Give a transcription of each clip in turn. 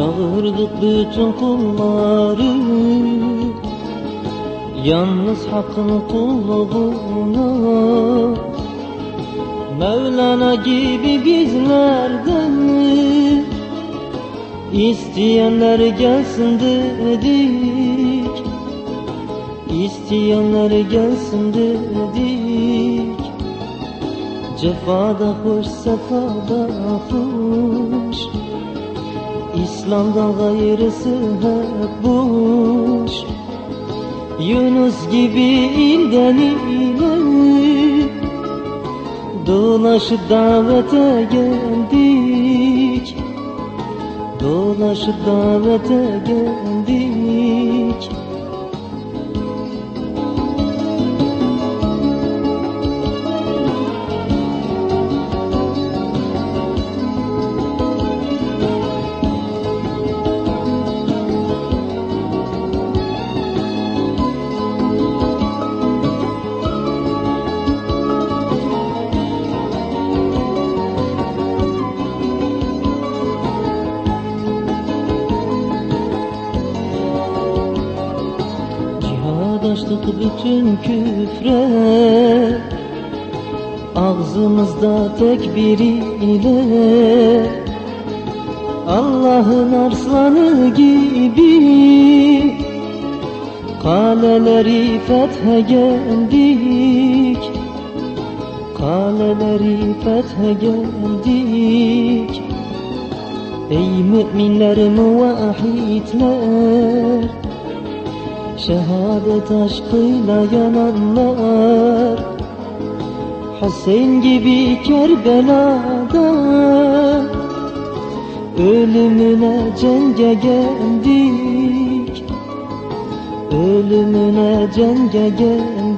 Çağırdık bütün kulları Yalnız hakkın kulluğuna Mevlana gibi bizlerden İsteyenler gelsin dedik. İsteyenler gelsin dedik. Cefada hoş sefada hoş İslam'dan gayrısı hep boş. Yunus gibi ilden ile Dolaşıp davete geldik. Dolaşıp davete geldik Cihad bütün küfre. Ağzımızda tekbiriyle Allah'ın arslanı gibi Kaleleri fethe geldik. Kaleleri fethe geldik. Ey müminler muvahhidler Şehadet aşkıyla yananlar Hüseyin gibi Kerbela'da Ölümüne cenge geldik Ölümüne cenge geldik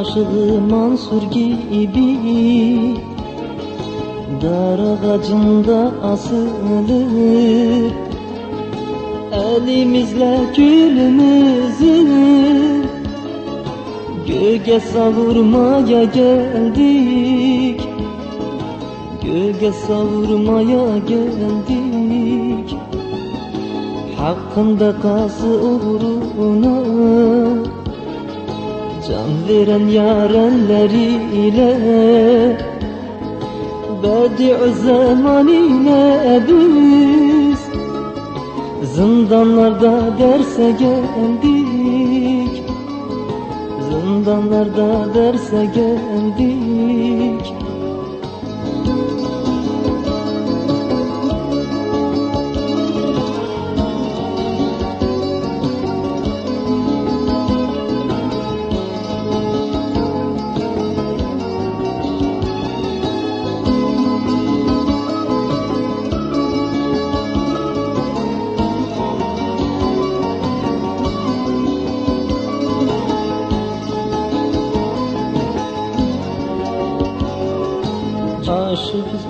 aşığı Mansur gibi. Dar ağacında asılı Elimizle külümüzü Göğe savurmaya geldik. Göğe savurmaya geldik. Hakkında kası uğruna Can veren yarenleriyle Bedi'u zaman ile biz Zindanlarda derse geldik Zindanlarda derse geldik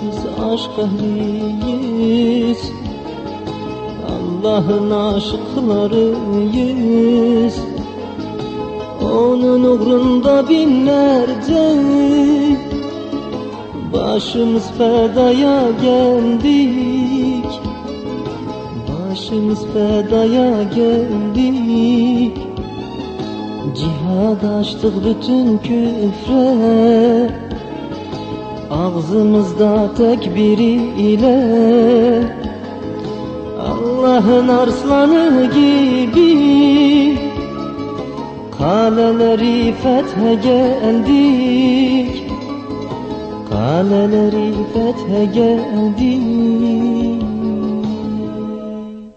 biz aşk ehliyiz Allah'ın aşıklarıyız. Onun uğrunda binlerce Başımız fedaya geldik. Başımız fedaya geldik. Cihad açtık bütün küfre Ağzımızda tekbiri ile Allah'ın arslanı gibi Kaleleri fethe geldik Kaleleri fethe geldik